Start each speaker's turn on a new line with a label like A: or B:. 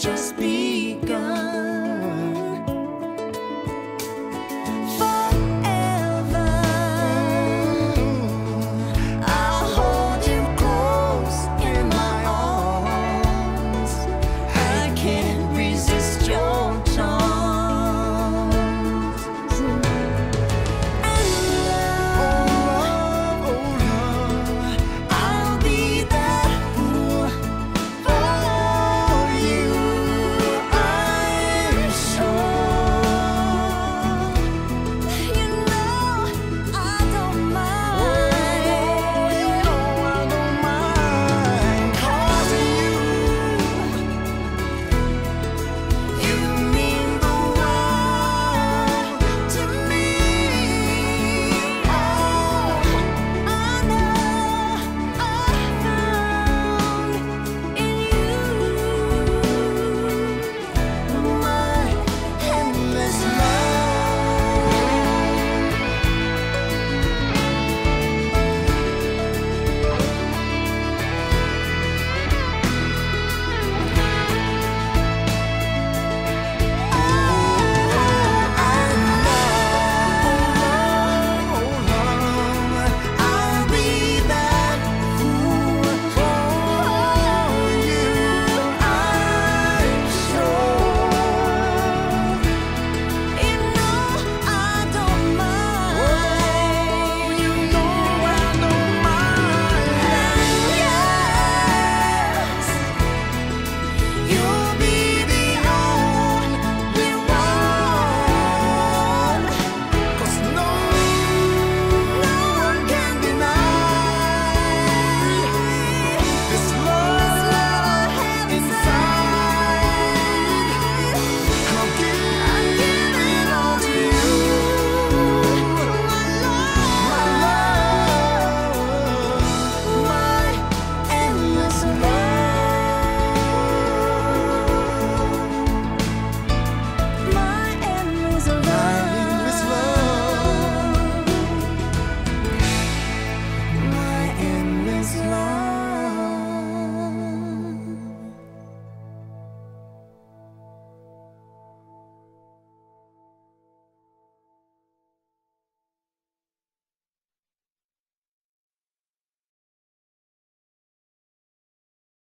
A: just be